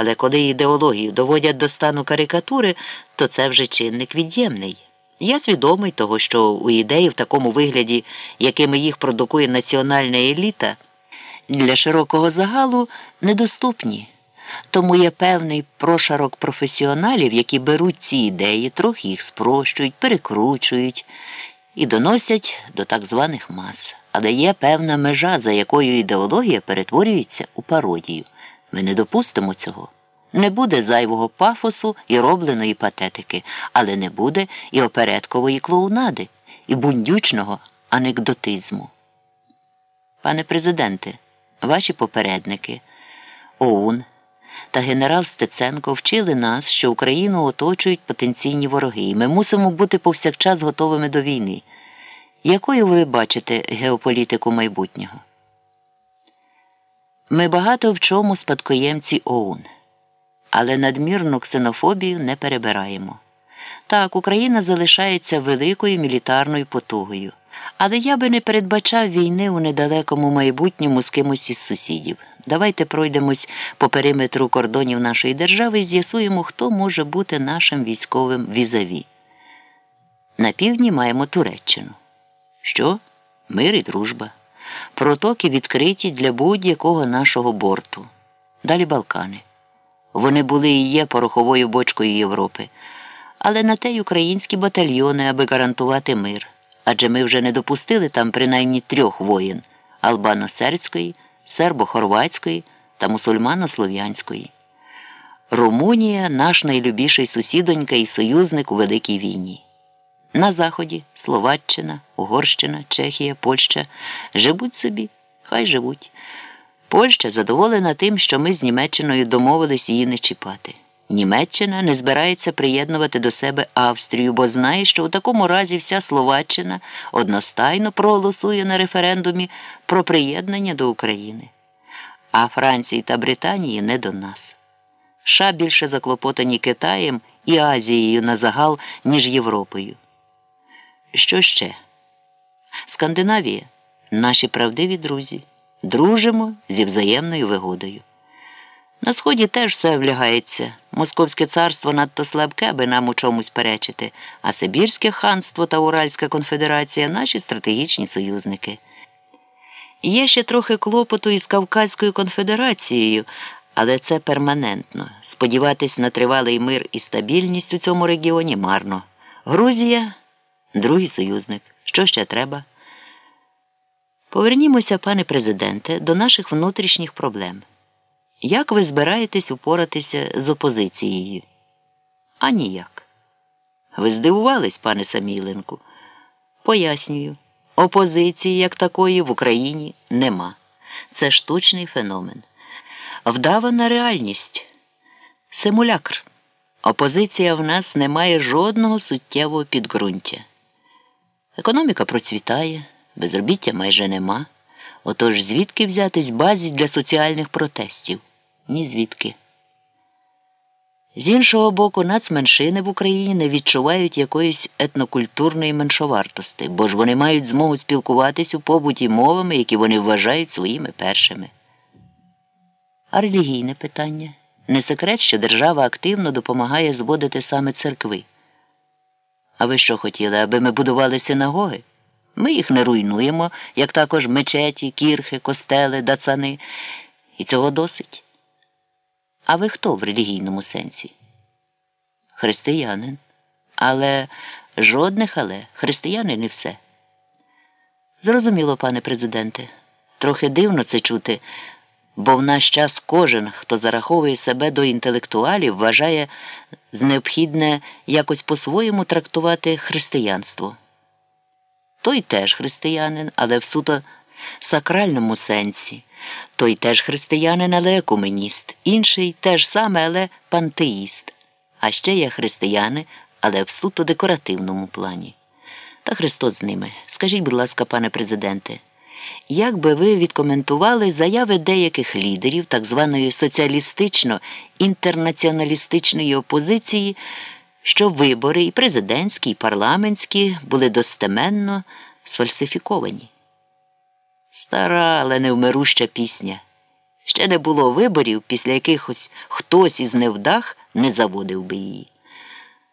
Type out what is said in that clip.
Але коли ідеологію доводять до стану карикатури, то це вже чинник від'ємний. Я свідомий того, що у ідеї в такому вигляді, якими їх продукує національна еліта, для широкого загалу недоступні. Тому є певний прошарок професіоналів, які беруть ці ідеї, трохи їх спрощують, перекручують і доносять до так званих мас. Але є певна межа, за якою ідеологія перетворюється у пародію. Ми не допустимо цього. Не буде зайвого пафосу і робленої патетики, але не буде і опередкової клоунади, і бундючного анекдотизму. Пане президенте, ваші попередники, ОУН та генерал Стеценко вчили нас, що Україну оточують потенційні вороги, і ми мусимо бути повсякчас готовими до війни. Якою ви бачите геополітику майбутнього? Ми багато в чому спадкоємці ОУН, але надмірну ксенофобію не перебираємо. Так, Україна залишається великою мілітарною потугою, але я би не передбачав війни у недалекому майбутньому з кимось із сусідів. Давайте пройдемось по периметру кордонів нашої держави і з'ясуємо, хто може бути нашим військовим візаві. На півдні маємо Туреччину. Що? Мир і дружба. Протоки відкриті для будь-якого нашого борту. Далі Балкани. Вони були і є пороховою бочкою Європи. Але на те й українські батальйони, аби гарантувати мир. Адже ми вже не допустили там принаймні трьох воєн албано-сербської, сербо-хорватської та мусульмано-слов'янської. Румунія наш найлюбіший сусідонька і союзник у Великій війні. На Заході Словаччина, Угорщина, Чехія, Польща живуть собі, хай живуть. Польща задоволена тим, що ми з Німеччиною домовились її не чіпати. Німеччина не збирається приєднувати до себе Австрію, бо знає, що у такому разі вся Словаччина одностайно проголосує на референдумі про приєднання до України. А Франції та Британії не до нас. США більше заклопотані Китаєм і Азією на загал, ніж Європою. Що ще? Скандинавія наші правдиві друзі. Дружимо зі взаємною вигодою. На сході теж все влягається. Московське царство надто слабке, аби нам у чомусь перечити, а Сибірське ханство та Уральська конфедерація наші стратегічні союзники. Є ще трохи клопоту із Кавказькою конфедерацією, але це перманентно. Сподіватись на тривалий мир і стабільність у цьому регіоні марно. Грузія другий союзник. Що ще треба? Повернімося, пане президенте, до наших внутрішніх проблем. Як ви збираєтесь упоратися з опозицією? А ніяк. Ви здивувались, пане Саміленку? Пояснюю, опозиції як такої в Україні нема. Це штучний феномен. Вдавана реальність. Симулякр. Опозиція в нас не має жодного суттєвого підґрунтя. Економіка процвітає, безробіття майже нема. Отож звідки взятись базі для соціальних протестів? Ні звідки. З іншого боку, нацменшини в Україні не відчувають якоїсь етнокультурної меншовартості, бо ж вони мають змогу спілкуватись у побуті мовами, які вони вважають своїми першими. А релігійне питання не секрет, що держава активно допомагає зводити саме церкви. А ви що хотіли, аби ми будували синагоги? Ми їх не руйнуємо, як також мечеті, кірхи, костели, дацани. І цього досить. А ви хто в релігійному сенсі? Християнин. Але жодних але християнин і все. Зрозуміло, пане президенте. Трохи дивно це чути, бо в наш час кожен, хто зараховує себе до інтелектуалів, вважає з необхідне якось по-своєму трактувати християнство. Той теж християнин, але в суто сакральному сенсі. Той теж християнин, але екуменіст, інший теж саме, але пантеїст. А ще є християни, але в суто декоративному плані. Та Христос з ними. Скажіть, будь ласка, пане президенте, як би ви відкоментували заяви деяких лідерів так званої соціалістично-інтернаціоналістичної опозиції, що вибори і президентські, і парламентські були достеменно сфальсифіковані? Стара, але невмируща пісня. Ще не було виборів, після якихось хтось із невдах не заводив би її.